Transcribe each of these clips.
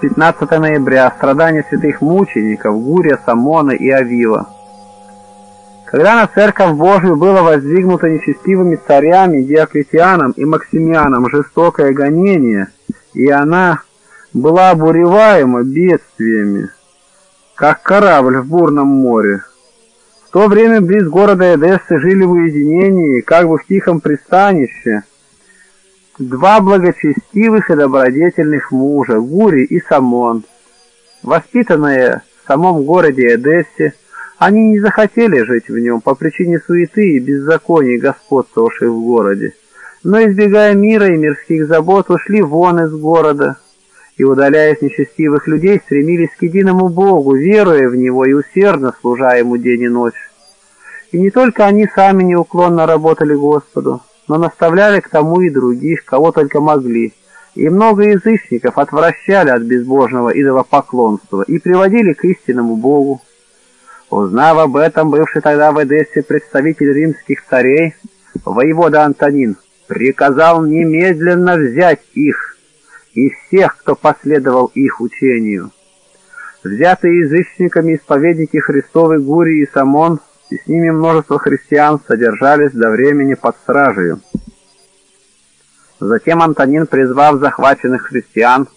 15 ноября. Страдания святых мучеников Гурия, Самона и Авива. Когда на церковь Божию было воздвигнуто нечестивыми царями Диоклетианом и Максимианом жестокое гонение, и она была обуреваема бедствиями, как корабль в бурном море, в то время близ города Эдессы жили в уединении, как бы в тихом пристанище, два благочестивых и добродетельных мужа, Гури и Самон. Воспитанные в самом городе Эдессе, они не захотели жить в нем по причине суеты и беззаконий, господствовавших в городе, но, избегая мира и мирских забот, ушли вон из города и, удаляясь нечестивых людей, стремились к единому Богу, веруя в Него и усердно служа Ему день и ночь. И не только они сами неуклонно работали Господу, но наставляли к тому и других, кого только могли, и много язычников отвращали от безбожного идолопоклонства и приводили к истинному Богу. Узнав об этом, бывший тогда в Эдессе представитель римских царей, воевода Антонин, приказал немедленно взять их и всех, кто последовал их учению. Взятые язычниками исповедники Христовы Гурий и Самон и с ними множество христиан содержались до времени под стражей. Затем Антонин, призвав захваченных христиан,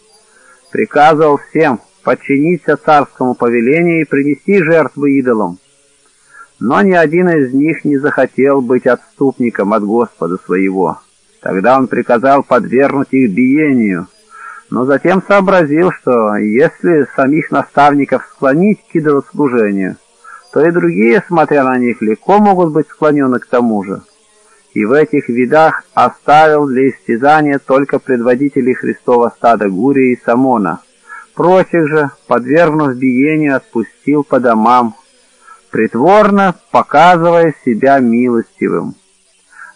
приказывал всем подчиниться царскому повелению и принести жертвы идолам. Но ни один из них не захотел быть отступником от Господа своего. Тогда он приказал подвергнуть их биению, но затем сообразил, что если самих наставников склонить к идолослужению, то и другие, смотря на них, легко могут быть склонены к тому же. И в этих видах оставил для истязания только предводителей Христова стада Гурия и Самона. Прочих же, подвергнув биению, отпустил по домам, притворно показывая себя милостивым.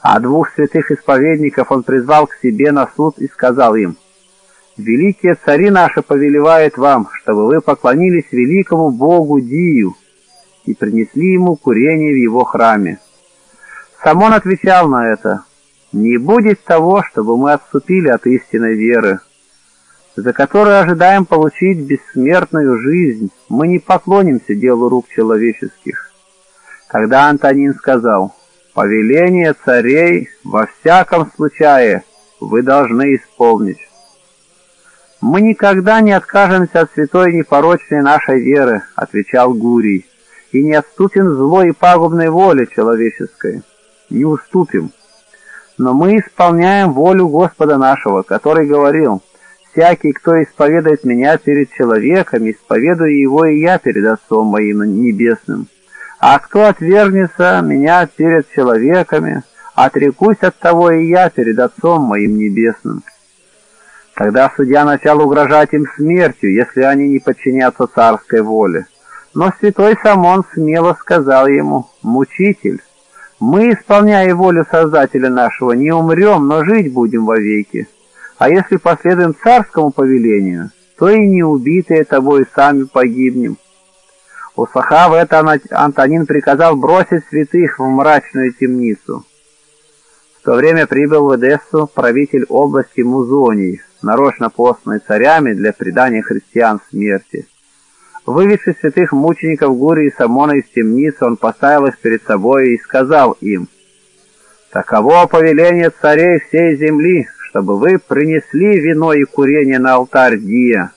А двух святых исповедников он призвал к себе на суд и сказал им, «Великие цари наши повелевают вам, чтобы вы поклонились великому Богу Дию, и принесли ему курение в его храме. Сам он отвечал на это, «Не будет того, чтобы мы отступили от истинной веры, за которую ожидаем получить бессмертную жизнь, мы не поклонимся делу рук человеческих». Тогда Антонин сказал, «Повеление царей во всяком случае вы должны исполнить». «Мы никогда не откажемся от святой непорочной нашей веры», — отвечал Гурий и не отступим злой и пагубной воле человеческой. Не уступим. Но мы исполняем волю Господа нашего, который говорил, «Всякий, кто исповедует меня перед человеком, исповедую его и я перед Отцом моим небесным. А кто отвергнется меня перед человеками, отрекусь от того и я перед Отцом моим небесным». Тогда судья начал угрожать им смертью, если они не подчинятся царской воле. Но святой Самон смело сказал ему, «Мучитель, мы, исполняя волю Создателя нашего, не умрем, но жить будем вовеки. А если последуем царскому повелению, то и не убитые тобой сами погибнем». Услыхав это, Антонин приказал бросить святых в мрачную темницу. В то время прибыл в Эдессу правитель области Музоний, нарочно посланный царями для предания христиан смерти. Выведший святых мучеников Гури и Самона из темницы, он поставил их перед собой и сказал им, «Таково повеление царей всей земли, чтобы вы принесли вино и курение на алтарь Дия.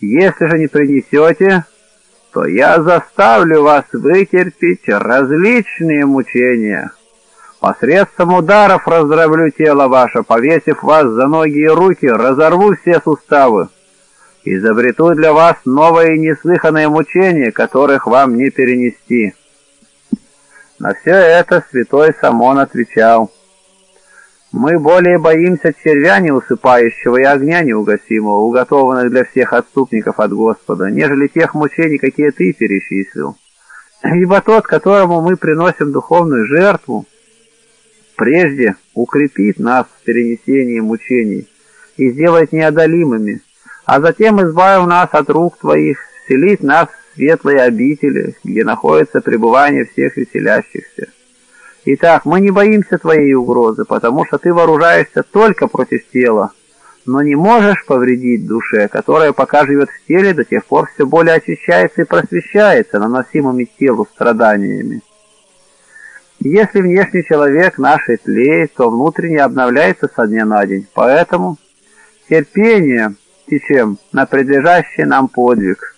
Если же не принесете, то я заставлю вас вытерпеть различные мучения. Посредством ударов раздроблю тело ваше, повесив вас за ноги и руки, разорву все суставы изобрету для вас новые неслыханные мучения, которых вам не перенести». На все это святой Самон отвечал, «Мы более боимся червя неусыпающего и огня неугасимого, уготованных для всех отступников от Господа, нежели тех мучений, какие ты перечислил. Ибо тот, которому мы приносим духовную жертву, прежде укрепит нас в перенесении мучений и сделает неодолимыми, а затем, избавив нас от рук Твоих, вселит нас в светлые обители, где находится пребывание всех веселящихся. Итак, мы не боимся Твоей угрозы, потому что Ты вооружаешься только против тела, но не можешь повредить душе, которая пока живет в теле, до тех пор все более очищается и просвещается наносимыми телу страданиями. Если внешний человек нашей тлеет, то внутренне обновляется со дня на день. Поэтому терпение течем на предлежащий нам подвиг.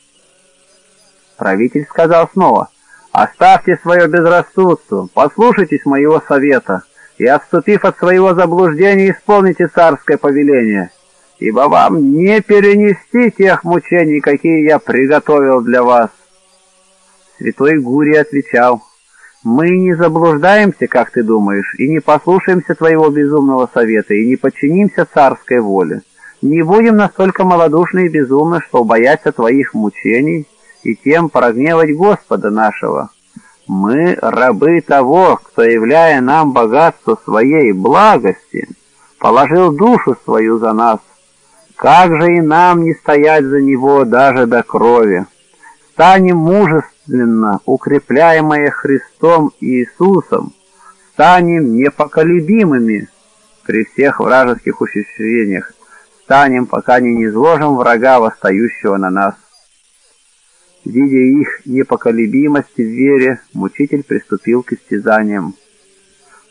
Правитель сказал снова, «Оставьте свое безрассудство, послушайтесь моего совета, и, отступив от своего заблуждения, исполните царское повеление, ибо вам не перенести тех мучений, какие я приготовил для вас». Святой Гурий отвечал, «Мы не заблуждаемся, как ты думаешь, и не послушаемся твоего безумного совета, и не подчинимся царской воле. Не будем настолько малодушны и безумны, что бояться твоих мучений и тем прогневать Господа нашего. Мы рабы того, кто, являя нам богатство своей благости, положил душу свою за нас. Как же и нам не стоять за него даже до крови? Станем мужественно, укрепляемые Христом и Иисусом, станем непоколебимыми при всех вражеских ухищрениях, станем, пока не низложим врага, восстающего на нас. Видя их непоколебимость в вере, мучитель приступил к истязаниям.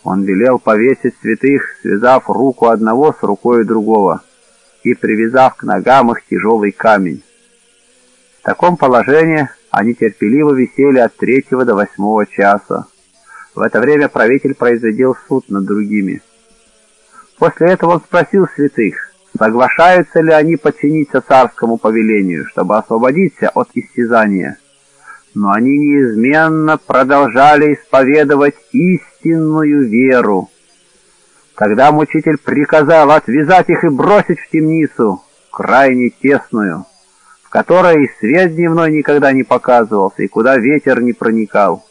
Он велел повесить святых, связав руку одного с рукой другого и привязав к ногам их тяжелый камень. В таком положении они терпеливо висели от третьего до восьмого часа. В это время правитель производил суд над другими. После этого он спросил святых, соглашаются ли они подчиниться царскому повелению, чтобы освободиться от истязания. Но они неизменно продолжали исповедовать истинную веру. Тогда мучитель приказал отвязать их и бросить в темницу, крайне тесную, в которой свет дневной никогда не показывался, и куда ветер не проникал.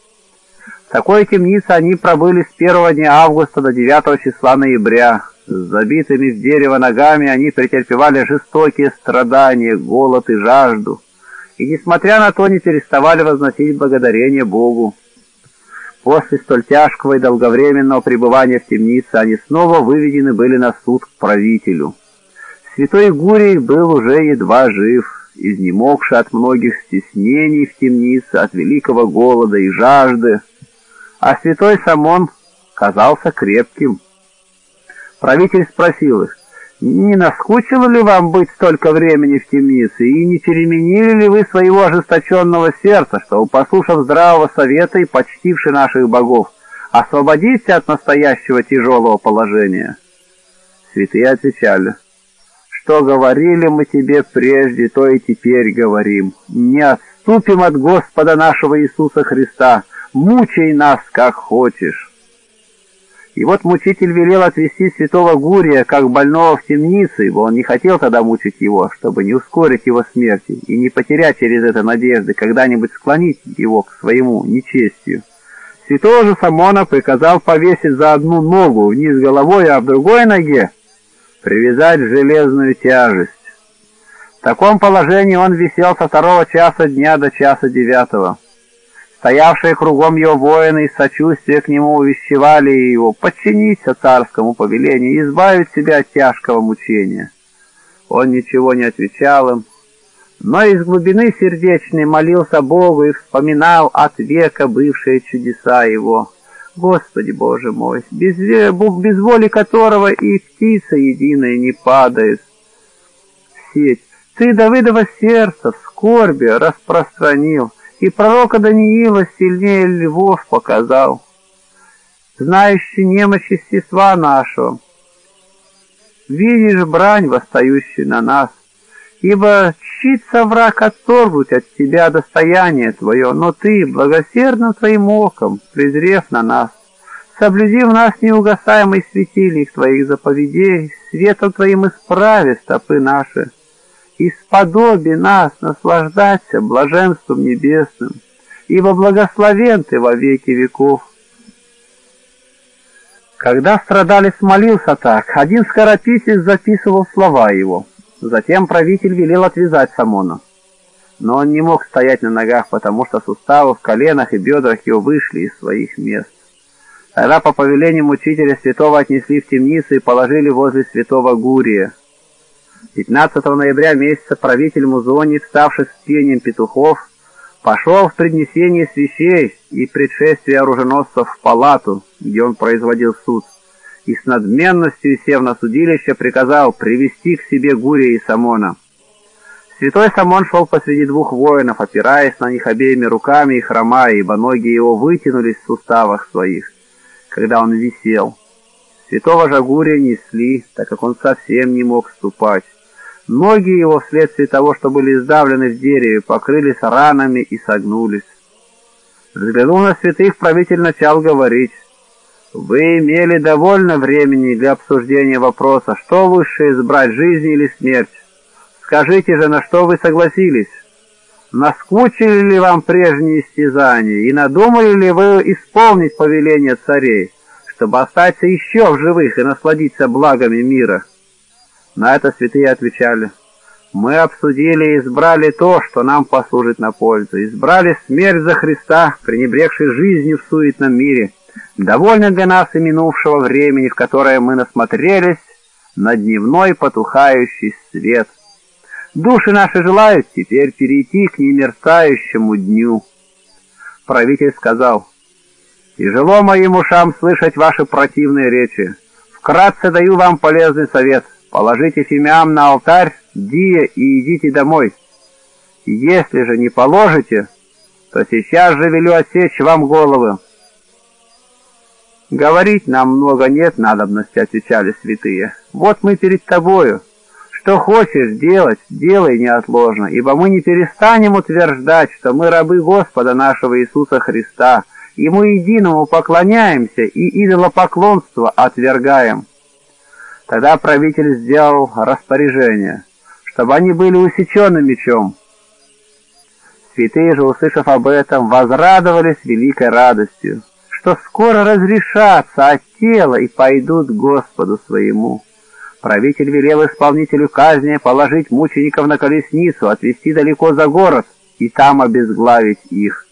В такой темнице они пробыли с первого дня августа до 9 числа ноября, с забитыми в дерево ногами они претерпевали жестокие страдания, голод и жажду, и, несмотря на то, не переставали возносить благодарение Богу. После столь тяжкого и долговременного пребывания в темнице они снова выведены были на суд к правителю. Святой Гурий был уже едва жив, изнемогший от многих стеснений в темнице, от великого голода и жажды, а святой Самон казался крепким, Правитель спросил их, не наскучило ли вам быть столько времени в темнице, и не переменили ли вы своего ожесточенного сердца, что, послушав здравого совета и почтивши наших богов, освободитесь от настоящего тяжелого положения? Святые отвечали, что говорили мы тебе прежде, то и теперь говорим. Не отступим от Господа нашего Иисуса Христа, мучай нас, как хочешь. И вот мучитель велел отвести святого Гурия, как больного в темницу, ибо он не хотел тогда мучить его, чтобы не ускорить его смерти и не потерять через это надежды когда-нибудь склонить его к своему нечестию. Святого же Самона приказал повесить за одну ногу вниз головой, а в другой ноге привязать железную тяжесть. В таком положении он висел со второго часа дня до часа девятого. Стоявшие кругом его воины из сочувствия к нему увещевали его подчиниться царскому повелению и избавить себя от тяжкого мучения. Он ничего не отвечал им, но из глубины сердечной молился Богу и вспоминал от века бывшие чудеса его. Господи Боже мой, без, без воли которого и птица единая не падает в сеть. Ты Давыдова сердце в скорби распространил, и пророка Даниила сильнее львов показал, знающий немощь естества нашего. Видишь брань, восстающую на нас, ибо чится враг отторгнуть от тебя достояние твое, но ты, благосердным твоим оком, презрев на нас, соблюди в нас неугасаемый светильник твоих заповедей, светом твоим исправи стопы наши, и сподоби нас наслаждаться блаженством небесным, ибо благословен Ты во веки веков. Когда страдалец молился так, один скорописец записывал слова его. Затем правитель велел отвязать Самона. Но он не мог стоять на ногах, потому что суставы в коленах и бедрах его вышли из своих мест. Тогда по повелению учителя святого отнесли в темницу и положили возле святого Гурия. 15 ноября месяца правитель Музони, вставший с пением петухов, пошел в преднесение свечей и предшествие оруженосцев в палату, где он производил суд, и с надменностью, сев на судилище, приказал привести к себе Гурия и Самона. Святой Самон шел посреди двух воинов, опираясь на них обеими руками и хромая, ибо ноги его вытянулись в суставах своих, когда он висел. Святого же Гурия несли, так как он совсем не мог ступать. Ноги его, вследствие того, что были сдавлены в дереве, покрылись ранами и согнулись. Взглянув на святых, правитель начал говорить. «Вы имели довольно времени для обсуждения вопроса, что лучше избрать, жизнь или смерть. Скажите же, на что вы согласились? Наскучили ли вам прежние истязания, и надумали ли вы исполнить повеление царей, чтобы остаться еще в живых и насладиться благами мира?» На это святые отвечали, «Мы обсудили и избрали то, что нам послужит на пользу. Избрали смерть за Христа, пренебрегший жизнью в суетном мире. Довольно для нас и минувшего времени, в которое мы насмотрелись на дневной потухающий свет. Души наши желают теперь перейти к немерцающему дню». Правитель сказал, «Тяжело моим ушам слышать ваши противные речи. Вкратце даю вам полезный совет». Положите фимиам на алтарь, Дия, и идите домой. Если же не положите, то сейчас же велю отсечь вам головы. Говорить нам много нет надобности, отвечали святые. Вот мы перед тобою. Что хочешь делать, делай неотложно, ибо мы не перестанем утверждать, что мы рабы Господа нашего Иисуса Христа, Ему единому поклоняемся и идолопоклонство отвергаем. Тогда правитель сделал распоряжение, чтобы они были усечены мечом. Святые же, услышав об этом, возрадовались великой радостью, что скоро разрешатся от тела и пойдут к Господу своему. Правитель велел исполнителю казни положить мучеников на колесницу, отвезти далеко за город и там обезглавить их.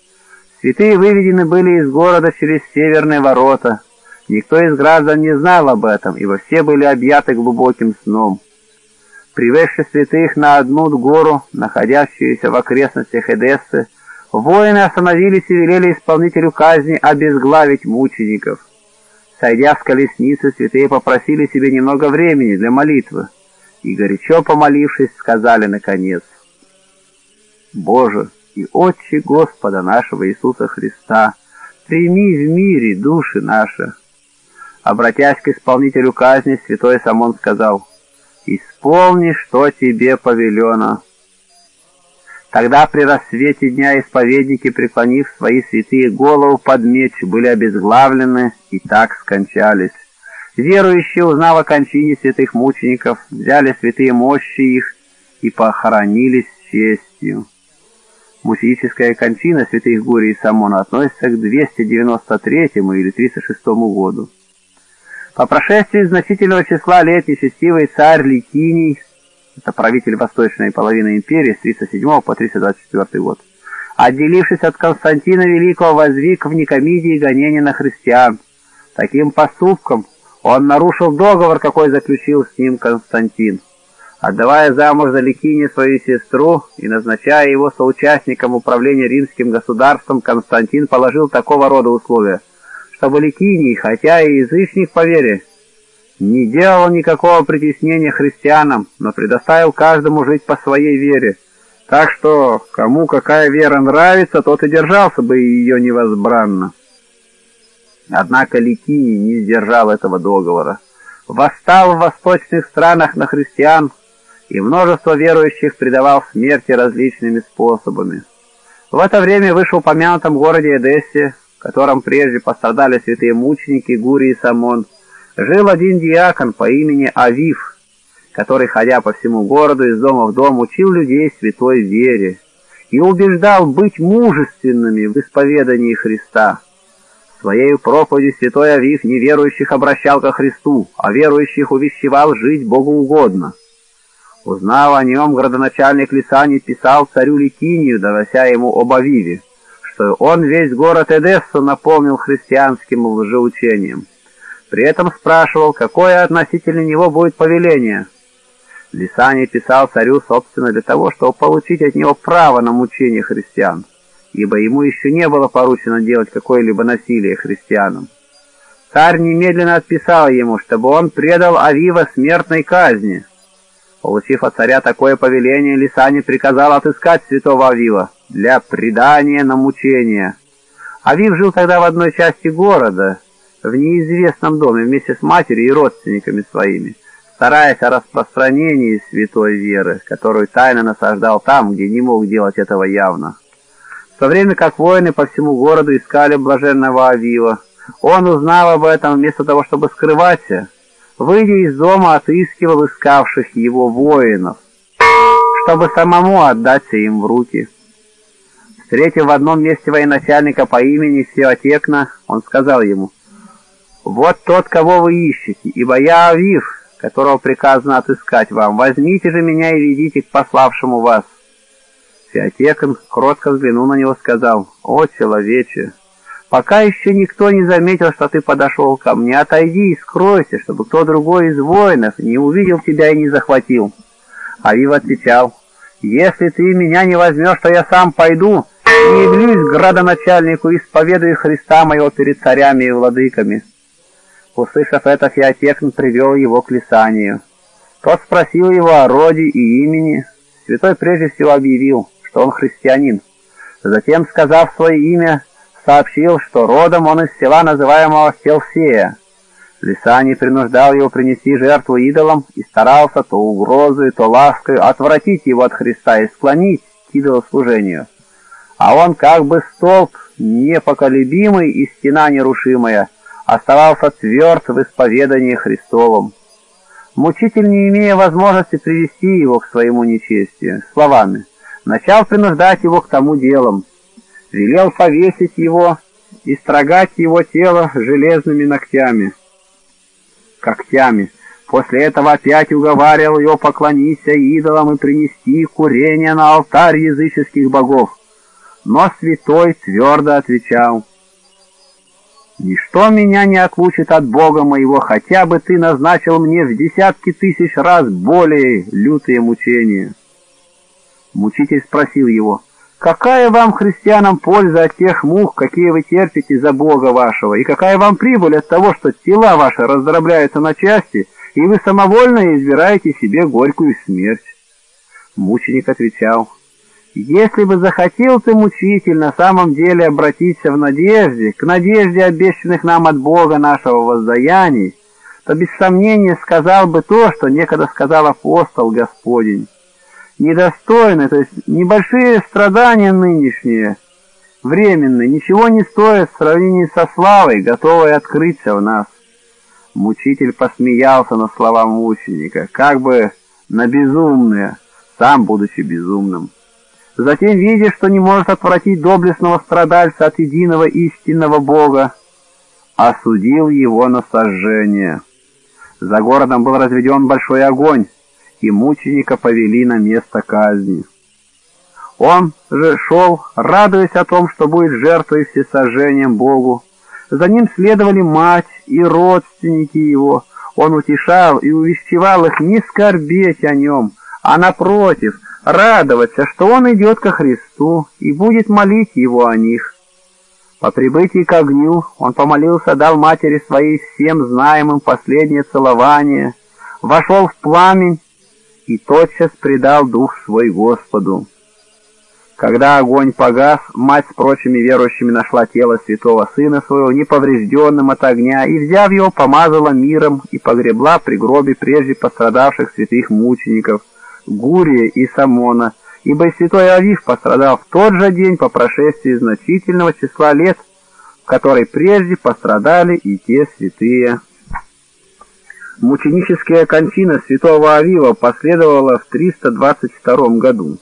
Святые выведены были из города через северные ворота, Никто из граждан не знал об этом, ибо все были объяты глубоким сном. Привезши святых на одну гору, находящуюся в окрестностях Эдессы, воины остановились и велели исполнителю казни обезглавить мучеников. Сойдя с колесницы, святые попросили себе немного времени для молитвы, и, горячо помолившись, сказали наконец, «Боже и Отче Господа нашего Иисуса Христа, прими в мире души наши». Обратясь к исполнителю казни, святой Самон сказал, «Исполни, что тебе повелено». Тогда при рассвете дня исповедники, преклонив свои святые головы под меч, были обезглавлены и так скончались. Верующие, узнав о кончине святых мучеников, взяли святые мощи их и похоронились с честью. Мученическая кончина святых Гурий и Самона относится к 293 или 306 году. По прошествии значительного числа лет нечестивый царь Ликиний, это правитель восточной половины империи с 37 по 324 год, отделившись от Константина Великого, возвик в Никомидии гонение на христиан. Таким поступком он нарушил договор, какой заключил с ним Константин. Отдавая замуж за Ликине свою сестру и назначая его соучастником управления римским государством, Константин положил такого рода условия – чтобы Ликиний, хотя и язычник по вере, не делал никакого притеснения христианам, но предоставил каждому жить по своей вере. Так что, кому какая вера нравится, тот и держался бы ее невозбранно. Однако Ликиний не сдержал этого договора. Восстал в восточных странах на христиан, и множество верующих предавал смерти различными способами. В это время вышел в упомянутом городе Эдессе котором прежде пострадали святые мученики Гури и Самон, жил один диакон по имени Авив, который, ходя по всему городу из дома в дом, учил людей святой вере и убеждал быть мужественными в исповедании Христа. Своей проповедью святой Авив неверующих обращал ко Христу, а верующих увещевал жить Богу угодно. Узнав о нем, градоначальник Лисани писал царю Ликинию, донося ему об Авиве что он весь город Эдессу наполнил христианским лжеучением. При этом спрашивал, какое относительно него будет повеление. Лисаний писал царю, собственно, для того, чтобы получить от него право на мучение христиан, ибо ему еще не было поручено делать какое-либо насилие христианам. Царь немедленно отписал ему, чтобы он предал Авива смертной казни. Получив от царя такое повеление, Лисани приказал отыскать святого Авива для предания на мучение. Авив жил тогда в одной части города, в неизвестном доме вместе с матерью и родственниками своими стараясь о распространении святой веры, которую тайно насаждал там, где не мог делать этого явно. В то время как воины по всему городу искали блаженного Авива, он, узнав об этом, вместо того, чтобы скрываться, выйдя из дома, отыскивал искавших его воинов, чтобы самому отдаться им в руки. Встретив в одном месте военачальника по имени Феотекна, он сказал ему, «Вот тот, кого вы ищете, ибо я Авив, которого приказано отыскать вам. Возьмите же меня и ведите к пославшему вас». Феотекон кротко взглянул на него, сказал, «О, человече, пока еще никто не заметил, что ты подошел ко мне, отойди и скройся, чтобы кто другой из воинов не увидел тебя и не захватил». Авив отвечал, «Если ты меня не возьмешь, то я сам пойду и явлюсь градоначальнику исповедую Христа моего перед царями и владыками». Услышав это, Феотекн привел его к Лисанию. Тот спросил его о роде и имени. Святой прежде всего объявил, что он христианин. Затем, сказав свое имя, сообщил, что родом он из села, называемого Хелсея. Лисаний принуждал его принести жертву идолам и старался то угрозой, то лаской отвратить его от Христа и склонить к идолослужению. А он как бы столб непоколебимый и стена нерушимая — оставался тверд в исповедании Христовом. Мучитель, не имея возможности привести его к своему нечестию, словами, начал принуждать его к тому делам, велел повесить его и строгать его тело железными ногтями, когтями. После этого опять уговаривал его поклониться идолам и принести курение на алтарь языческих богов. Но святой твердо отвечал — Ничто меня не отлучит от Бога моего, хотя бы ты назначил мне в десятки тысяч раз более лютые мучения. Мучитель спросил его, «Какая вам, христианам, польза от тех мук, какие вы терпите за Бога вашего, и какая вам прибыль от того, что тела ваши раздробляются на части, и вы самовольно избираете себе горькую смерть?» Мученик отвечал, если бы захотел ты, мучитель, на самом деле обратиться в надежде, к надежде обещанных нам от Бога нашего воздаяний, то без сомнения сказал бы то, что некогда сказал апостол Господень. Недостойны, то есть небольшие страдания нынешние, временные, ничего не стоят в сравнении со славой, готовой открыться в нас. Мучитель посмеялся на слова мученика, как бы на безумные, сам будучи безумным. Затем, видя, что не может отвратить доблестного страдальца от единого истинного Бога, осудил его на сожжение. За городом был разведен большой огонь, и мученика повели на место казни. Он же шел, радуясь о том, что будет жертвой всесожжением Богу. За ним следовали мать и родственники его. Он утешал и увещевал их не скорбеть о нем, а напротив — радоваться, что он идет ко Христу и будет молить его о них. По прибытии к огню он помолился, дал матери своей всем знаемым последнее целование, вошел в пламень и тотчас предал дух свой Господу. Когда огонь погас, мать с прочими верующими нашла тело святого сына своего неповрежденным от огня и, взяв его, помазала миром и погребла при гробе прежде пострадавших святых мучеников, Гурия и Самона, ибо святой Авив пострадал в тот же день по прошествии значительного числа лет, в который прежде пострадали и те святые. Мученическая кончина святого Авива последовала в 322 году.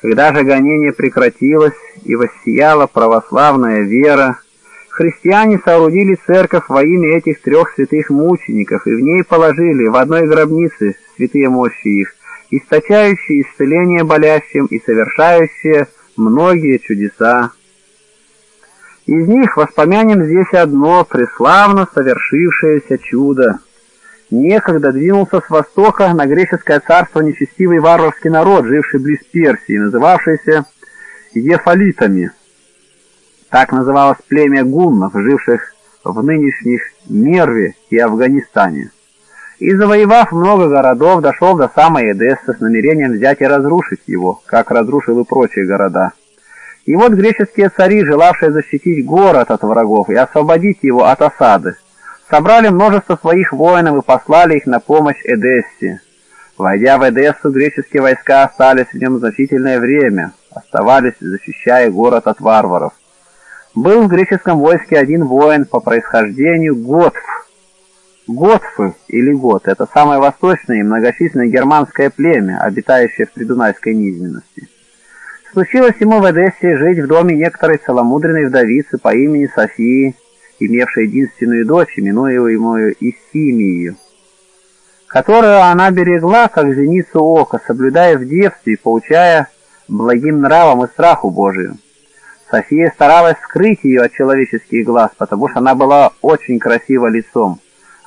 Когда же гонение прекратилось и воссияла православная вера, христиане соорудили церковь во имя этих трех святых мучеников и в ней положили в одной гробнице святые мощи их, источающие исцеление болящим и совершающие многие чудеса. Из них воспомянем здесь одно преславно совершившееся чудо. некогда двинулся с востока на греческое царство нечестивый варварский народ, живший близ Персии, называвшийся Ефалитами. Так называлось племя гуннов, живших в нынешних Мерве и Афганистане. И завоевав много городов, дошел до самой Эдессы с намерением взять и разрушить его, как разрушил и прочие города. И вот греческие цари, желавшие защитить город от врагов и освободить его от осады, собрали множество своих воинов и послали их на помощь Эдессе. Войдя в Эдессу, греческие войска остались в нем значительное время, оставались, защищая город от варваров. Был в греческом войске один воин по происхождению Готф. Готфы или Гот – это самое восточное и многочисленное германское племя, обитающее в Придунайской низменности. Случилось ему в Эдессе жить в доме некоторой целомудренной вдовицы по имени Софии, имевшей единственную дочь, именуемую Исимию, которую она берегла, как зеницу ока, соблюдая в девстве и поучая благим нравом и страху Божию. София старалась скрыть ее от человеческих глаз, потому что она была очень красива лицом.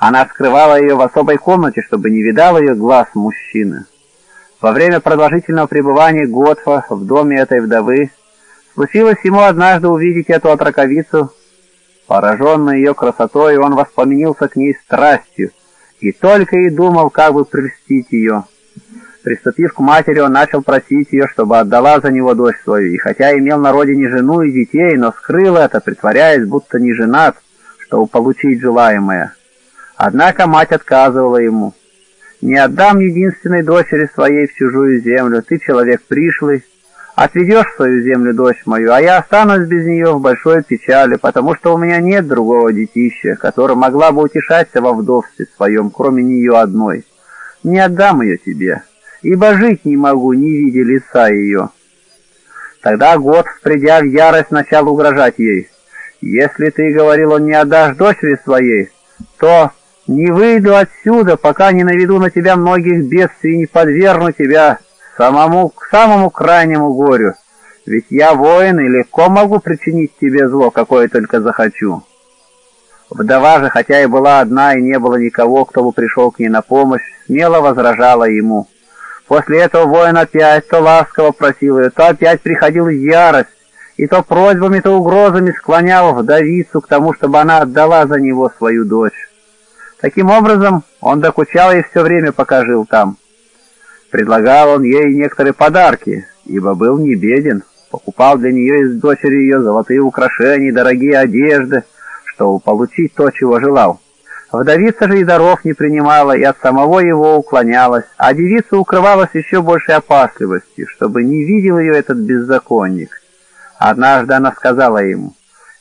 Она скрывала ее в особой комнате, чтобы не видал ее глаз мужчины. Во время продолжительного пребывания Готфа в доме этой вдовы случилось ему однажды увидеть эту отраковицу. Пораженный ее красотой, он воспламенился к ней страстью и только и думал, как бы прельстить ее. Приступив к матери, он начал просить ее, чтобы отдала за него дочь свою, и хотя имел на родине жену и детей, но скрыл это, притворяясь, будто не женат, чтобы получить желаемое. Однако мать отказывала ему. Не отдам единственной дочери своей в чужую землю. Ты человек пришлый. Отведешь свою землю дочь мою, а я останусь без нее в большой печали, потому что у меня нет другого детища, которое могла бы утешаться во вдовстве своем, кроме нее одной. Не отдам ее тебе, ибо жить не могу, не видя лица ее». Тогда год, придя в ярость, начал угрожать ей. «Если ты, — говорил он, — не отдашь дочери своей, то не выйду отсюда, пока не наведу на тебя многих бедствий и не подвергну тебя самому, к самому крайнему горю. Ведь я воин и легко могу причинить тебе зло, какое только захочу». Вдова же, хотя и была одна, и не было никого, кто бы пришел к ней на помощь, смело возражала ему. После этого воин опять то ласково просил ее, то опять приходил ярость, и то просьбами, то угрозами склонял вдовицу к тому, чтобы она отдала за него свою дочь. Таким образом, он докучал ей все время, пока жил там. Предлагал он ей некоторые подарки, ибо был не беден, покупал для нее и дочери ее золотые украшения дорогие одежды, чтобы получить то, чего желал. Вдовица же и даров не принимала, и от самого его уклонялась, а девица укрывалась еще большей опасливостью, чтобы не видел ее этот беззаконник. Однажды она сказала ему,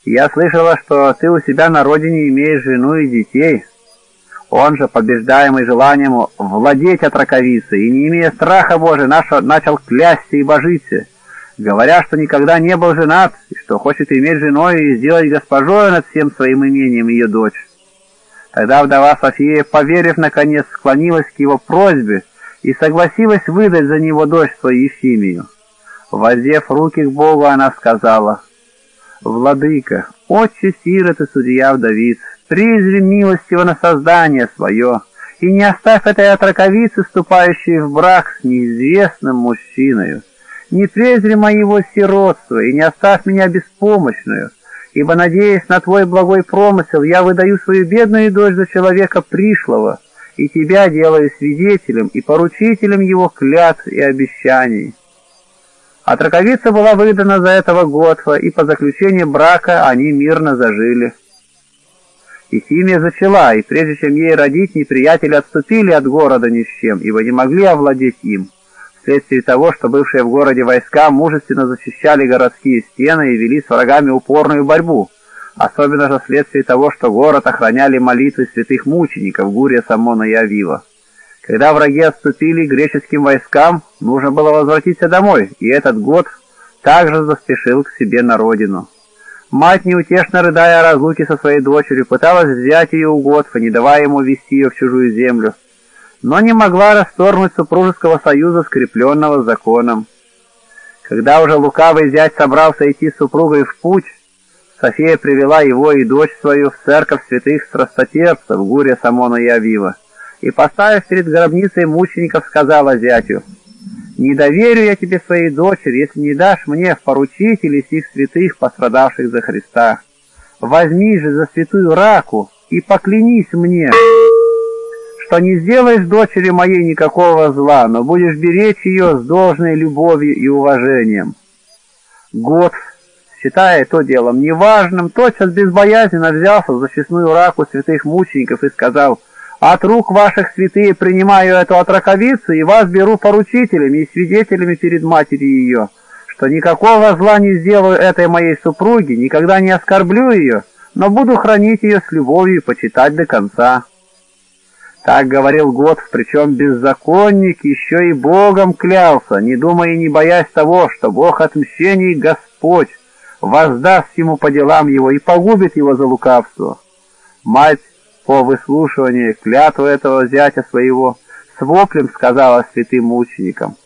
«Я слышала, что ты у себя на родине имеешь жену и детей». Он же, побеждаемый желанием владеть отраковицей и не имея страха Божия, начал клясться и божиться, говоря, что никогда не был женат, и что хочет иметь женой и сделать госпожой над всем своим имением ее дочь. Тогда вдова София, поверив наконец, склонилась к его просьбе и согласилась выдать за него дочь свою Ефимию. Воздев руки к Богу, она сказала, «Владыка, отче сирот и судья вдовиц, призри милостиво на создание свое, и не оставь этой отраковицы, ступающей в брак с неизвестным мужчиной. Не презри моего сиротства и не оставь меня беспомощную, ибо, надеясь на твой благой промысел, я выдаю свою бедную дочь за человека пришлого, и тебя делаю свидетелем и поручителем его клятв и обещаний». А траковица была выдана за этого Готфа, и по заключению брака они мирно зажили. И Симия зачала, и прежде чем ей родить, неприятели отступили от города ни с чем, ибо не могли овладеть им вследствие того, что бывшие в городе войска мужественно защищали городские стены и вели с врагами упорную борьбу, особенно же вследствие того, что город охраняли молитвы святых мучеников Гурия, Самона и Авива. Когда враги отступили греческим войскам, нужно было возвратиться домой, и этот год также заспешил к себе на родину. Мать, неутешно рыдая о разлуке со своей дочерью, пыталась взять ее у Готфа, не давая ему вести ее в чужую землю, но не могла расторгнуть супружеского союза, скрепленного законом. Когда уже лукавый зять собрался идти с супругой в путь, София привела его и дочь свою в церковь святых страстотерпцев, Гурия, Самона и Авива, и, поставив перед гробницей мучеников, сказала зятю, «Не доверю я тебе своей дочери, если не дашь мне в поручители сих святых, пострадавших за Христа. Возьми же за святую раку и поклянись мне, что не сделаешь дочери моей никакого зла, но будешь беречь ее с должной любовью и уважением». Год, считая то делом неважным, тотчас безбоязненно взялся за честную раку святых мучеников и сказал, «От рук ваших святые принимаю эту отраковицу и вас беру поручителями и свидетелями перед матерью ее, что никакого зла не сделаю этой моей супруге, никогда не оскорблю ее, но буду хранить ее с любовью и почитать до конца». Так говорил Год, причем беззаконник еще и Богом клялся, не думая и не боясь того, что Бог отмщений Господь воздаст ему по делам его и погубит его за лукавство. Мать по выслушиванию клятву этого зятя своего с воплем сказала святым мученикам,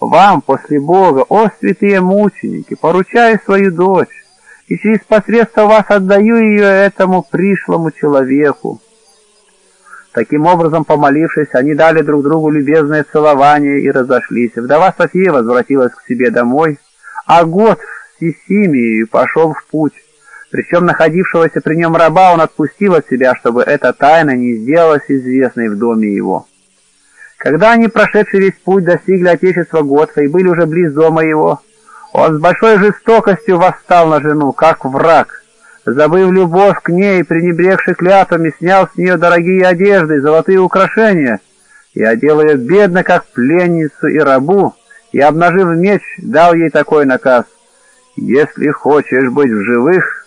«Вам после Бога, о святые мученики, поручаю свою дочь, и через посредство вас отдаю ее этому пришлому человеку». Таким образом, помолившись, они дали друг другу любезное целование и разошлись. Вдова София возвратилась к себе домой, а год с Есимией пошел в путь. Причем находившегося при нем раба он отпустил от себя, чтобы эта тайна не сделалась известной в доме его. Когда они, прошедшие весь путь, достигли отечества Готфа и были уже близ дома его, он с большой жестокостью восстал на жену, как враг, забыв любовь к ней, пренебрегший клятвами, снял с нее дорогие одежды и золотые украшения, и одел ее бедно, как пленницу и рабу, и, обнажив меч, дал ей такой наказ. «Если хочешь быть в живых,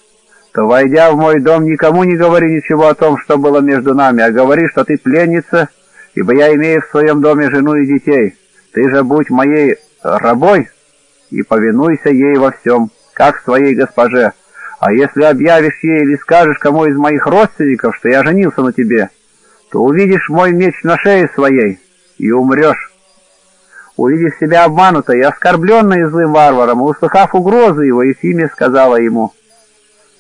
то, войдя в мой дом, никому не говори ничего о том, что было между нами, а говори, что ты пленница, ибо я имею в своем доме жену и детей. Ты же будь моей рабой и повинуйся ей во всем, как своей госпоже». А если объявишь ей или скажешь кому из моих родственников, что я женился на тебе, то увидишь мой меч на шее своей и умрешь. Увидев себя обманутой и оскорбленной злым варваром, услыхав угрозы его, Ефимия сказала ему,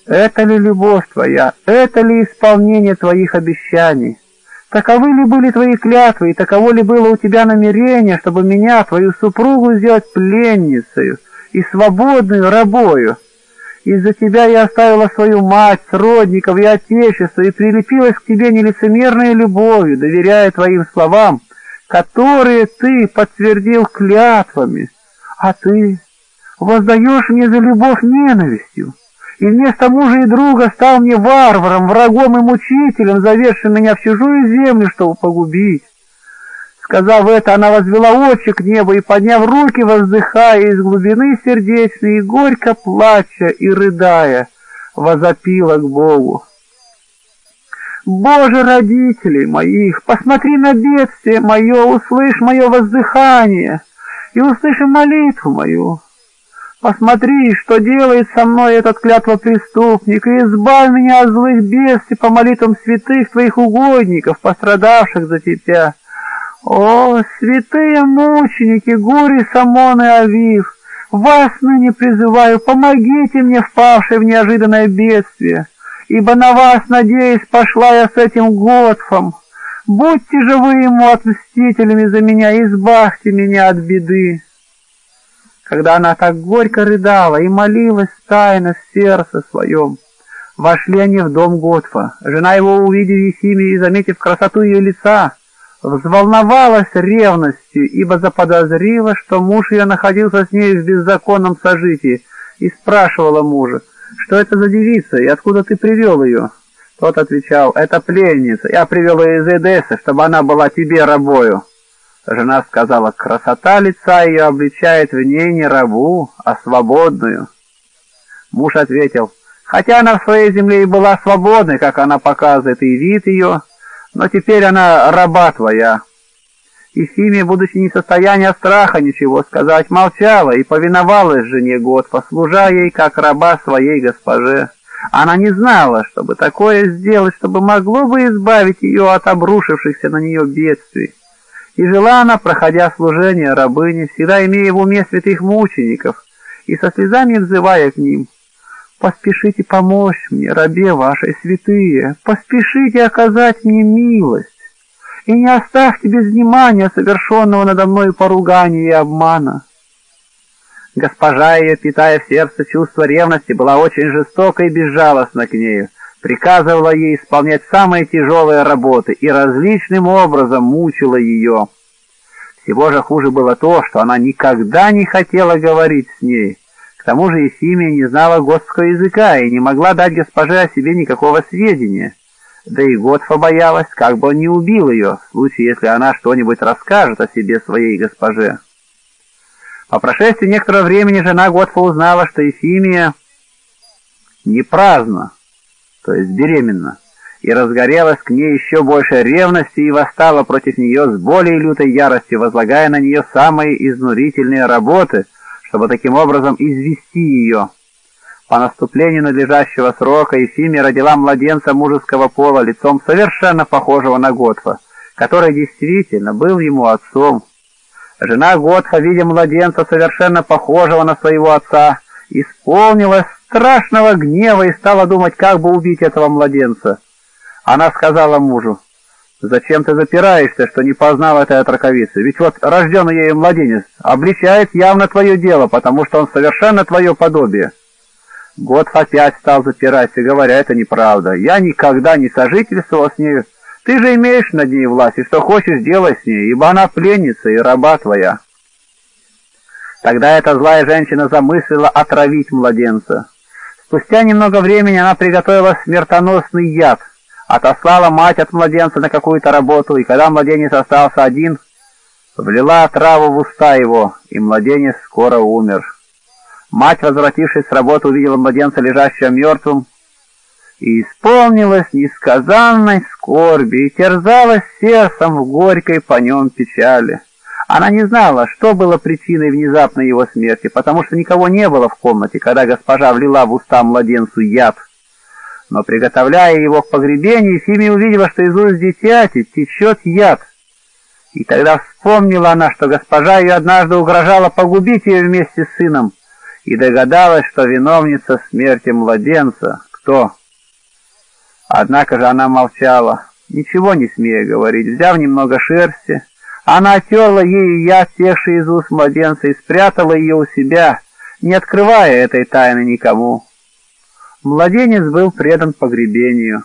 «Это ли любовь твоя? Это ли исполнение твоих обещаний? Таковы ли были твои клятвы, и таково ли было у тебя намерение, чтобы меня, твою супругу, сделать пленницей и свободную рабою?» Из-за тебя я оставила свою мать, родников и отечество и прилепилась к тебе нелицемерной любовью, доверяя твоим словам, которые ты подтвердил клятвами. А ты воздаешь мне за любовь ненавистью, и вместо мужа и друга стал мне варваром, врагом и мучителем, заведшим меня в чужую землю, чтобы погубить. Сказав это, она возвела очи к небу и, подняв руки, воздыхая из глубины сердечной, и горько плача и рыдая, возопила к Богу. «Боже, родителей моих, посмотри на бедствие мое, услышь мое воздыхание и услыши молитву мою. Посмотри, что делает со мной этот клятвопреступник, и избавь меня от злых бедствий по молитвам святых твоих угодников, пострадавших за тебя». О, святые мученики, горе Самон и Авив, вас ныне призываю, помогите мне, впавшей в неожиданное бедствие, ибо на вас, надеюсь, пошла я с этим Готфом. Будьте же вы ему отмстителями за меня, избавьте меня от беды. Когда она так горько рыдала и молилась тайно в сердце своем, вошли они в дом Готфа. Жена его, увидев Ефимию и заметив красоту ее лица, взволновалась ревностью, ибо заподозрила, что муж ее находился с ней в беззаконном сожитии, и спрашивала мужа, что это за девица и откуда ты привел ее? Тот отвечал, это пленница, я привел ее из Эдессы, чтобы она была тебе рабою. Жена сказала, красота лица ее обличает в ней не рабу, а свободную. Муж ответил, хотя она в своей земле и была свободной, как она показывает, и вид ее, но теперь она раба твоя». И Симия, будучи не в состоянии страха ничего сказать, молчала и повиновалась жене год, послужа ей как раба своей госпоже. Она не знала, чтобы такое сделать, чтобы могло бы избавить ее от обрушившихся на нее бедствий. И жила она, проходя служение рабыни, всегда имея в уме святых мучеников, и со слезами взывая к ним, Поспешите помочь мне, рабе вашей святые, поспешите оказать мне милость, и не оставьте без внимания совершенного надо мной поругания и обмана». Госпожа ее, питая в сердце чувство ревности, была очень жестока и безжалостна к нею, приказывала ей исполнять самые тяжелые работы и различным образом мучила ее. Всего же хуже было то, что она никогда не хотела говорить с ней. К тому же Ефимия не знала готского языка и не могла дать госпоже о себе никакого сведения. Да и Готфа боялась, как бы он не убил ее, в случае, если она что-нибудь расскажет о себе своей госпоже. По прошествии некоторого времени жена Готфа узнала, что Ефимия не праздна, то есть беременна, и разгорелась к ней еще больше ревности и восстала против нее с более лютой яростью, возлагая на нее самые изнурительные работы, чтобы таким образом извести ее. По наступлению надлежащего срока Ефимия родила младенца мужеского пола лицом совершенно похожего на Готфа, который действительно был ему отцом. Жена Готфа, видя младенца, совершенно похожего на своего отца, исполнилась страшного гнева и стала думать, как бы убить этого младенца. Она сказала мужу, «Зачем ты запираешься, что не познал этой отраковицы? Ведь вот рожденный ею младенец обличает явно твое дело, потому что он совершенно твое подобие». Готф опять стал запираться, говоря, это неправда. Я никогда не сожительствовал с нею. Ты же имеешь над ней власть, и что хочешь, делай с ней, ибо она пленница и раба твоя. Тогда эта злая женщина замыслила отравить младенца. Спустя немного времени она приготовила смертоносный яд, отослала мать от младенца на какую-то работу, и когда младенец остался один, влила отраву в уста его, и младенец скоро умер. Мать, возвратившись с работы, увидела младенца, лежащего мертвым, и исполнилась несказанной скорби, и терзалась сердцем в горькой по нем печали. Она не знала, что было причиной внезапной его смерти, потому что никого не было в комнате, когда госпожа влила в уста младенцу яд. Но приготовляя его к погребению, Фимия увидела, что из уст дитяти течет яд. И тогда вспомнила она, что госпожа ее однажды угрожала погубить ее вместе с сыном, и догадалась, что виновница смерти младенца кто. Однако же она молчала, ничего не смея говорить. Взяв немного шерсти, она отерла ею яд, текший из уст младенца, и спрятала ее у себя, не открывая этой тайны никому. Младенец был предан погребению.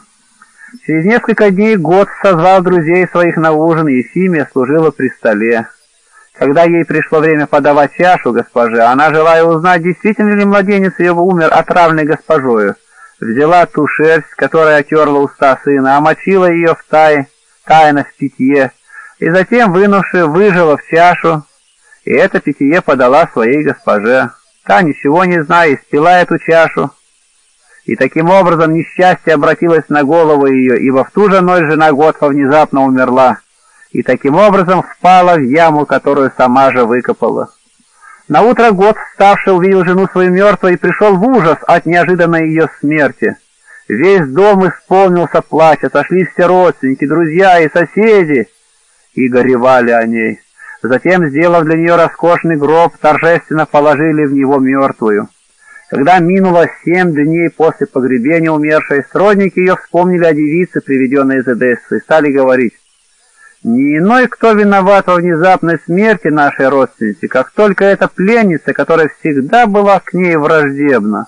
Через несколько дней год созвал друзей своих на ужин, и Ефимия служила при столе. Когда ей пришло время подавать чашу госпоже, она, желая узнать, действительно ли младенец ее умер отравленный госпожою, взяла ту шерсть, которая отерла уста сына, омочила ее в тай, тайно в питье, и затем, вынувши, выжила в чашу, и это питье подала своей госпоже. Та, ничего не зная, испила эту чашу, и таким образом несчастье обратилось на голову ее, ибо в ту же ночь жена Готфа внезапно умерла и таким образом впала в яму, которую сама же выкопала. На утро год вставший увидел жену свою мертвой и пришел в ужас от неожиданной ее смерти. Весь дом исполнился плача, сошлись все родственники, друзья и соседи, и горевали о ней. Затем, сделав для нее роскошный гроб, торжественно положили в него мертвую. Когда минуло семь дней после погребения умершей, сродники ее вспомнили о девице, приведенной из Эдессы, и стали говорить, не иной, кто виноват во внезапной смерти нашей родственницы, как только эта пленница, которая всегда была к ней враждебна.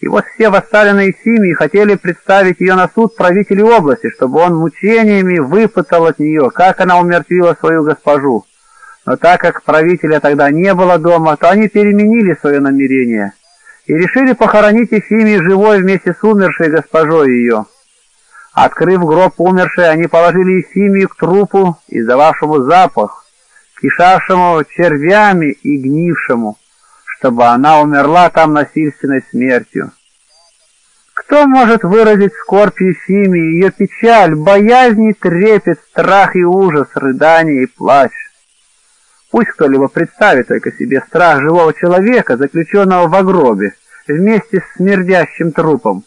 И вот все восставленные семьи хотели представить ее на суд правителю области, чтобы он мучениями выпытал от нее, как она умертвила свою госпожу. Но так как правителя тогда не было дома, то они переменили свое намерение и решили похоронить Ефимию живой вместе с умершей госпожой ее. Открыв гроб умершей, они положили Ефимию к трупу, издававшему запах, кишавшему червями и гнившему, чтобы она умерла там насильственной смертью. Кто может выразить скорбь Ефимии, ее печаль, боязнь и трепет, страх и ужас, рыдание и плач? Пусть кто-либо представит только себе страх живого человека, заключенного в гробе, вместе с смердящим трупом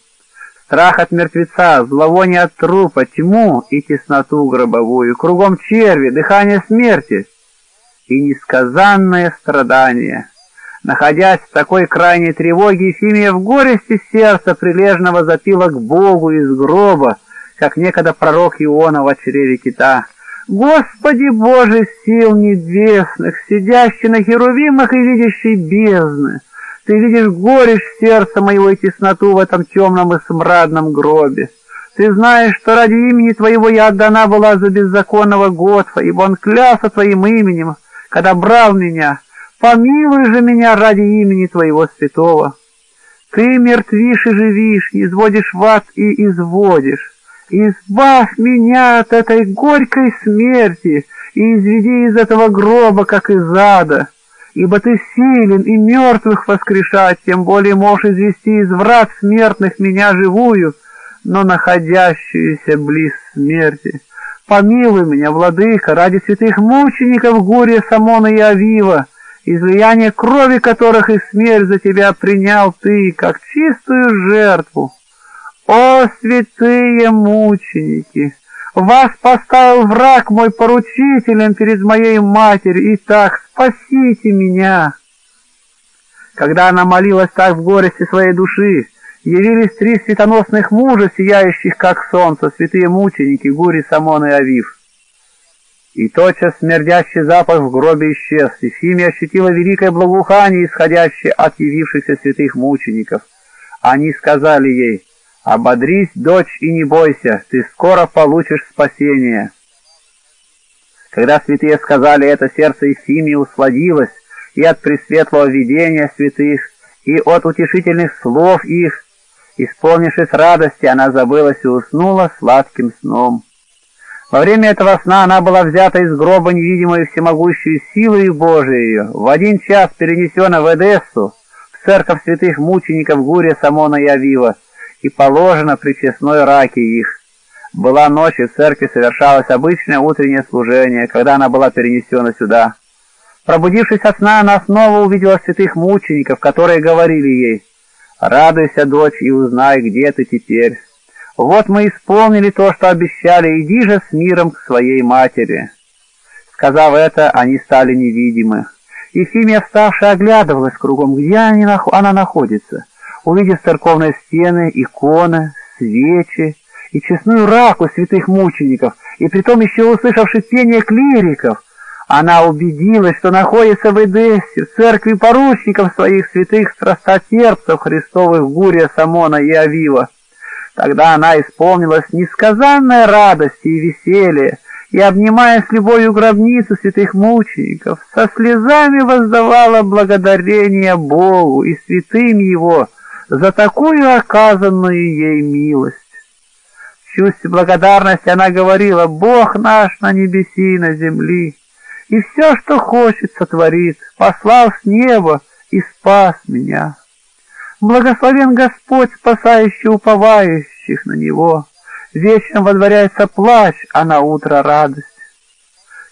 страх от мертвеца, зловоние от трупа, тьму и тесноту гробовую, кругом черви, дыхание смерти и несказанное страдание. Находясь в такой крайней тревоге, Ефимия в горести сердца прилежного запила к Богу из гроба как некогда пророк Иона в чреве кита. Господи Боже сил небесных, сидящий на херувимах и видящий бездны, ты видишь горечь сердца моего и тесноту в этом темном и смрадном гробе. Ты знаешь, что ради имени Твоего я отдана была за беззаконного Готфа, ибо он клялся Твоим именем, когда брал меня. Помилуй же меня ради имени Твоего святого. Ты мертвишь и живишь, изводишь в ад и изводишь. Избавь меня от этой горькой смерти и изведи из этого гроба, как из ада ибо ты силен и мертвых воскрешать, тем более можешь извести из врат смертных меня живую, но находящуюся близ смерти. Помилуй меня, владыка, ради святых мучеников Гурия, Самона и Авива, излияние крови которых и смерть за тебя принял ты, как чистую жертву. О, святые мученики! Вас поставил враг мой поручителем перед моей матерью, и так спасите меня!» Когда она молилась так в горести своей души, явились три светоносных мужа, сияющих как солнце, святые мученики, Гури, Самон и Авив. И тотчас смердящий запах в гробе исчез, и Фимия ощутила великое благоухание, исходящее от явившихся святых мучеников. Они сказали ей, «Ободрись, дочь, и не бойся, ты скоро получишь спасение». Когда святые сказали это, сердце Ефимии усладилось и от пресветлого видения святых, и от утешительных слов их. Исполнившись радости, она забылась и уснула сладким сном. Во время этого сна она была взята из гроба невидимой всемогущей силой Божией, в один час перенесена в Эдессу, в церковь святых мучеников Гурия, Самона и Авива, и положена при честной раке их. Была ночь, и в церкви совершалось обычное утреннее служение, когда она была перенесена сюда. Пробудившись от сна, она снова увидела святых мучеников, которые говорили ей, «Радуйся, дочь, и узнай, где ты теперь. Вот мы исполнили то, что обещали, иди же с миром к своей матери». Сказав это, они стали невидимы. Ефимия, вставшая, оглядывалась кругом, где она находится. Увидев церковные стены, иконы, свечи, и честную раку святых мучеников, и притом еще услышавши пение клириков, она убедилась, что находится в Эдессе, в церкви поручников своих святых страстотерпцев Христовых Гурия, Самона и Авива. Тогда она исполнилась несказанной радости и веселья, и, обнимая с любовью гробницу святых мучеников, со слезами воздавала благодарение Богу и святым Его за такую оказанную ей милость чувстве благодарности она говорила, «Бог наш на небеси и на земли, и все, что хочет, сотворит, послал с неба и спас меня. Благословен Господь, спасающий уповающих на Него. Вечером водворяется плач, а на утро радость.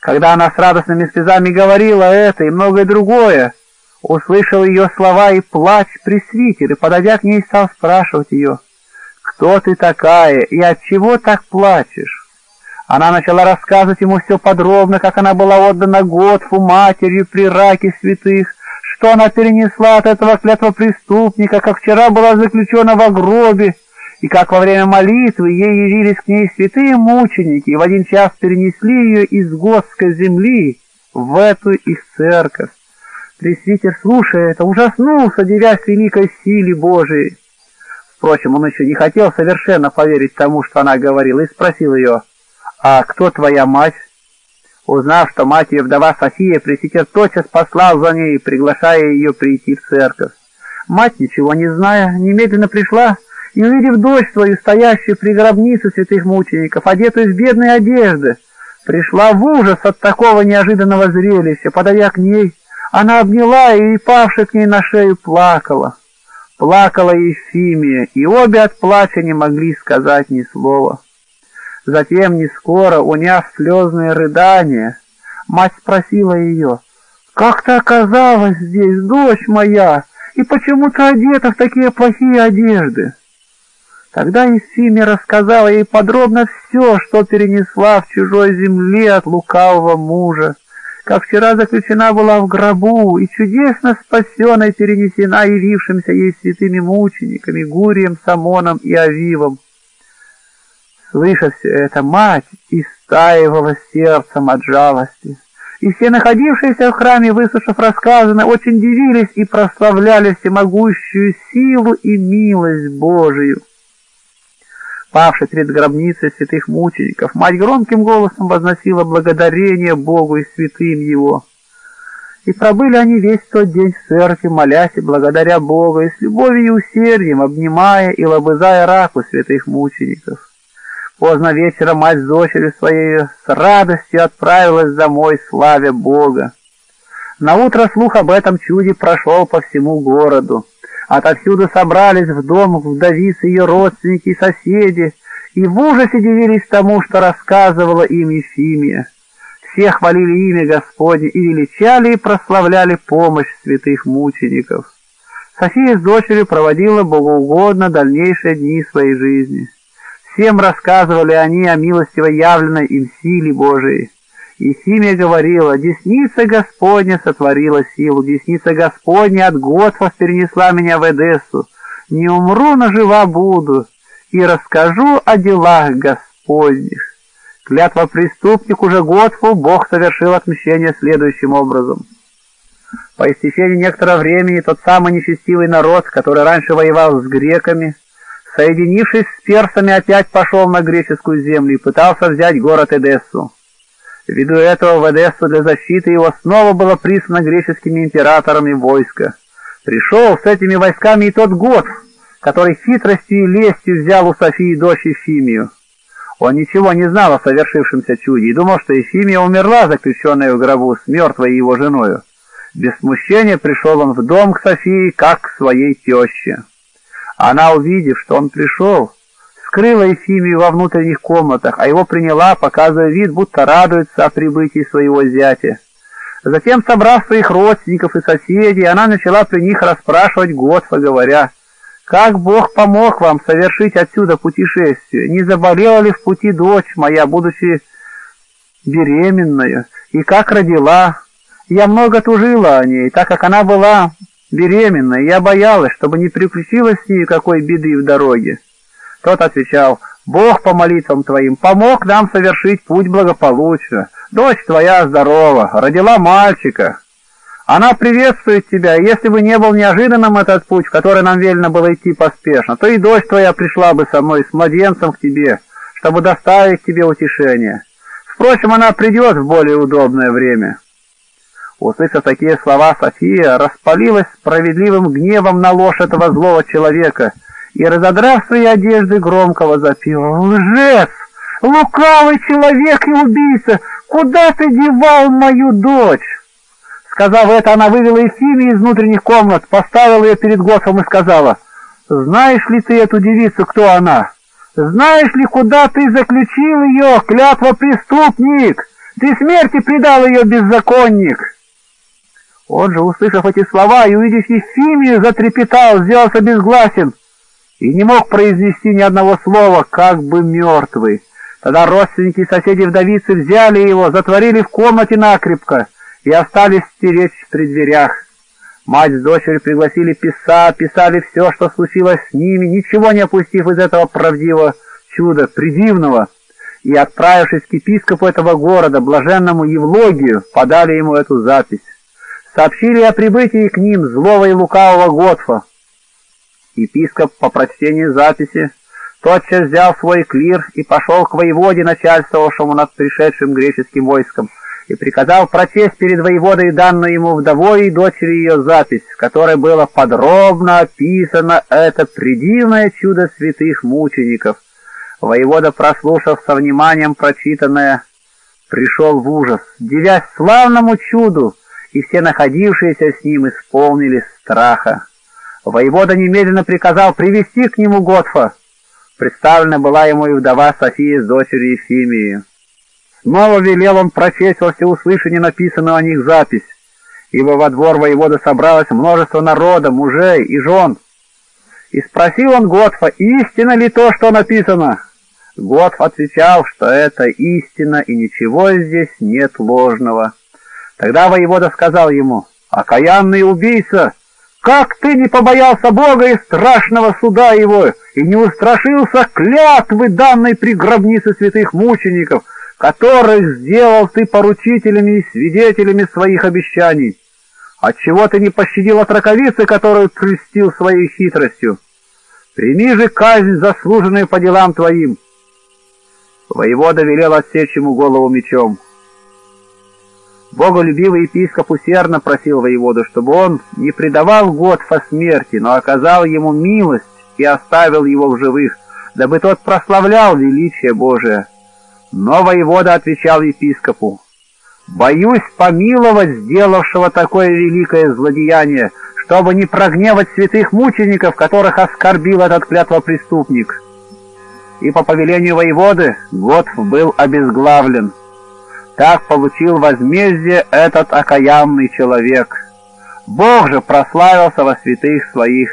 Когда она с радостными слезами говорила это и многое другое, услышал ее слова и плач пресвитер, и, подойдя к ней, стал спрашивать ее — кто ты такая и от чего так плачешь?» Она начала рассказывать ему все подробно, как она была отдана Готфу матерью при раке святых, что она перенесла от этого клятва преступника, как вчера была заключена в гробе, и как во время молитвы ей явились к ней святые мученики и в один час перенесли ее из Готской земли в эту их церковь. Пресвитер, слушая это, ужаснулся, девясь великой силе Божией. Впрочем, он еще не хотел совершенно поверить тому, что она говорила, и спросил ее, «А кто твоя мать?» Узнав, что мать ее вдова София, пресвитер тотчас послал за ней, приглашая ее прийти в церковь. Мать, ничего не зная, немедленно пришла и, увидев дочь свою, стоящую при гробнице святых мучеников, одетую в бедные одежды, пришла в ужас от такого неожиданного зрелища. Подойдя к ней, она обняла и, павши к ней на шею, плакала. Плакала Ефимия, и обе от плача не могли сказать ни слова. Затем, не скоро, уняв слезные рыдания, мать спросила ее, «Как ты оказалась здесь, дочь моя, и почему ты одета в такие плохие одежды?» Тогда Ефимия рассказала ей подробно все, что перенесла в чужой земле от лукавого мужа, как вчера заключена была в гробу и чудесно спасена и перенесена явившимся ей святыми мучениками Гурием, Самоном и Авивом. Слыша все это, мать истаивала сердцем от жалости. И все находившиеся в храме, выслушав рассказанное, очень дивились и прославляли всемогущую силу и милость Божию. Павший перед гробницей святых мучеников, мать громким голосом возносила благодарение Богу и святым Его. И пробыли они весь тот день в церкви, молясь и благодаря Богу, и с любовью и усердием обнимая и лобызая раку святых мучеников. Поздно вечером мать с дочерью своей с радостью отправилась домой, славя Бога. На утро слух об этом чуде прошел по всему городу. Отовсюду собрались в дом вдовицы ее родственники и соседи, и в ужасе дивились тому, что рассказывала им Ефимия. Все хвалили имя Господне и величали и прославляли помощь святых мучеников. София с дочерью проводила богоугодно дальнейшие дни своей жизни. Всем рассказывали они о милостиво явленной им силе Божией. И Симия говорила, «Десница Господня сотворила силу, десница Господня от Готфов перенесла меня в Эдессу. Не умру, но жива буду, и расскажу о делах Господних». Клятва преступник уже Готфу Бог совершил отмщение следующим образом. По истечении некоторого времени тот самый нечестивый народ, который раньше воевал с греками, соединившись с персами, опять пошел на греческую землю и пытался взять город Эдессу. Ввиду этого в Эдессу для защиты его снова было прислано греческими императорами войско. Пришел с этими войсками и тот год, который хитростью и лестью взял у Софии дочь Ефимию. Он ничего не знал о совершившемся чуде и думал, что Ефимия умерла, заключенная в гробу, с мертвой его женою. Без смущения пришел он в дом к Софии, как к своей теще. Она, увидев, что он пришел, скрыла Ефимию во внутренних комнатах, а его приняла, показывая вид, будто радуется о прибытии своего зятя. Затем, собрав своих родственников и соседей, она начала при них расспрашивать Готфа, говоря, «Как Бог помог вам совершить отсюда путешествие? Не заболела ли в пути дочь моя, будучи беременная? И как родила? Я много тужила о ней, так как она была беременной, я боялась, чтобы не приключилось с ней какой беды в дороге. Тот отвечал, «Бог по молитвам твоим помог нам совершить путь благополучно. Дочь твоя здорова, родила мальчика. Она приветствует тебя, если бы не был неожиданным этот путь, в который нам велено было идти поспешно, то и дочь твоя пришла бы со мной с младенцем к тебе, чтобы доставить тебе утешение. Впрочем, она придет в более удобное время». Услышав такие слова, София распалилась справедливым гневом на ложь этого злого человека и, разодрав свои одежды, громко возопила. «Лжец! Лукавый человек и убийца! Куда ты девал мою дочь?» Сказав это, она вывела Ефимию из внутренних комнат, поставила ее перед Готом и сказала, «Знаешь ли ты эту девицу, кто она? Знаешь ли, куда ты заключил ее, клятва преступник? Ты смерти предал ее, беззаконник!» Он же, услышав эти слова и увидев Ефимию, затрепетал, сделался безгласен и не мог произнести ни одного слова, как бы мертвый. Тогда родственники и соседи вдовицы взяли его, затворили в комнате накрепко и остались стеречь при дверях. Мать с дочерью пригласили писа, писали все, что случилось с ними, ничего не опустив из этого правдивого чуда, придивного, и, отправившись к епископу этого города, блаженному Евлогию, подали ему эту запись сообщили о прибытии к ним злого и лукавого Готфа. Епископ по прочтению записи тотчас взял свой клир и пошел к воеводе, начальствовавшему над пришедшим греческим войском, и приказал прочесть перед воеводой данную ему вдовой и дочери ее запись, в которой было подробно описано это предивное чудо святых мучеников. Воевода, прослушав со вниманием прочитанное, пришел в ужас, дивясь славному чуду, и все находившиеся с ним исполнились страха. Воевода немедленно приказал привести к нему Готфа. Представлена была ему и вдова София с дочерью Ефимии. Снова велел он прочесть во всеуслышание написанную о них запись, ибо во двор воевода собралось множество народа, мужей и жен. И спросил он Готфа, истинно ли то, что написано? Готф отвечал, что это истина и ничего здесь нет ложного. Тогда воевода сказал ему, «Окаянный убийца, Как ты не побоялся Бога и страшного суда Его, и не устрашился клятвы данной при гробнице святых мучеников, которых сделал ты поручителями и свидетелями своих обещаний? Отчего ты не пощадил отраковицы, которую прельстил своей хитростью? Прими же казнь, заслуженную по делам твоим. Воевода велел отсечь ему голову мечом. Боголюбивый епископ усердно просил воеводу, чтобы он не предавал Готфа смерти, но оказал ему милость и оставил его в живых, дабы тот прославлял величие Божие. Но воевода отвечал епископу, «Боюсь помиловать сделавшего такое великое злодеяние, чтобы не прогневать святых мучеников, которых оскорбил этот клятвопреступник». И по повелению воеводы Готф был обезглавлен. Так получил возмездие этот окаянный человек. Бог же прославился во святых своих.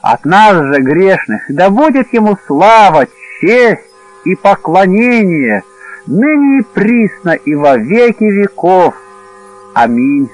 От нас же, грешных, да будет ему слава, честь и поклонение, ныне и присно и во веки веков. Аминь.